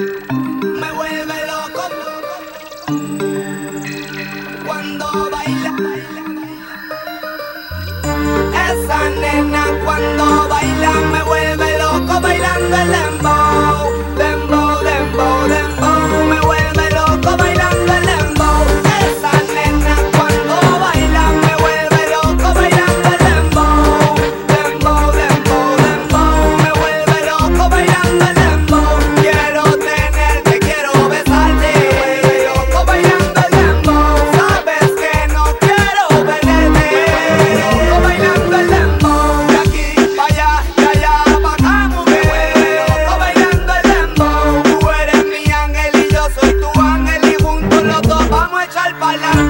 Me vuelve loco, loco, cuando baila, baila, baila. Esa nena cuando baila, me vuelve loco, bailando el amor. la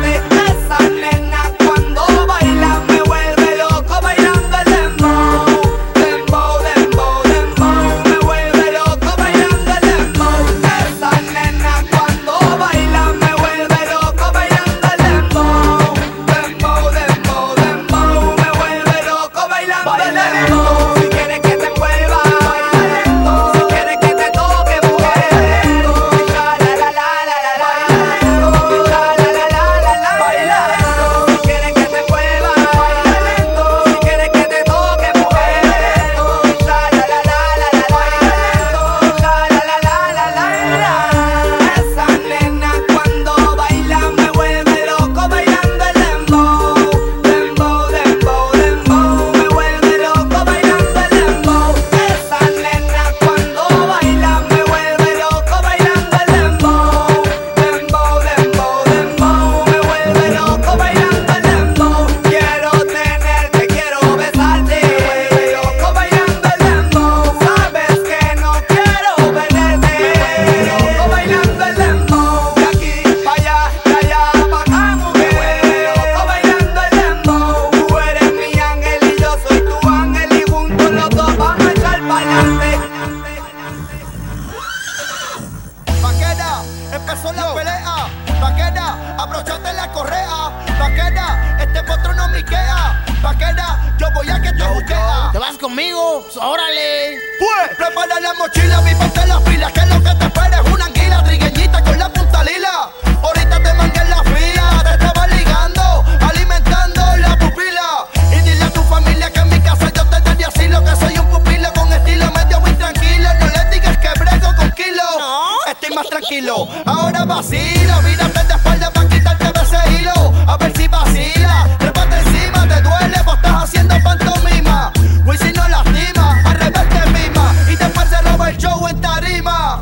empezó la pelea. Vaquera, abrochate la correa. Vaquera, este potro no miquea. Vaquera, yo voy a que te buquea. ¿Te vas conmigo? ¡Órale! Pues, prepara la mochila, mi parte las pilas. Que lo que te espera es una anguila trigueñita con la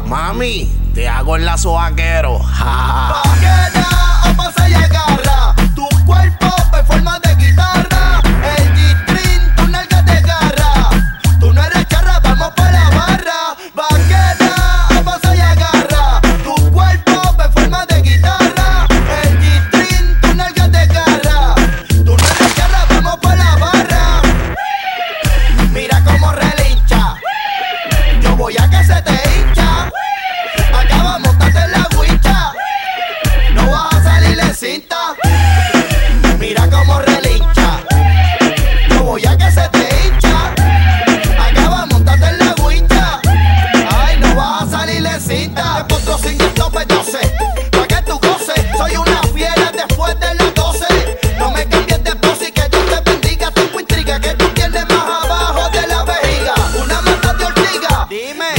Mami, te hago el lazo vaquero. Ja. Vaquera, o pasa y agarra tu cuerpo. Amen.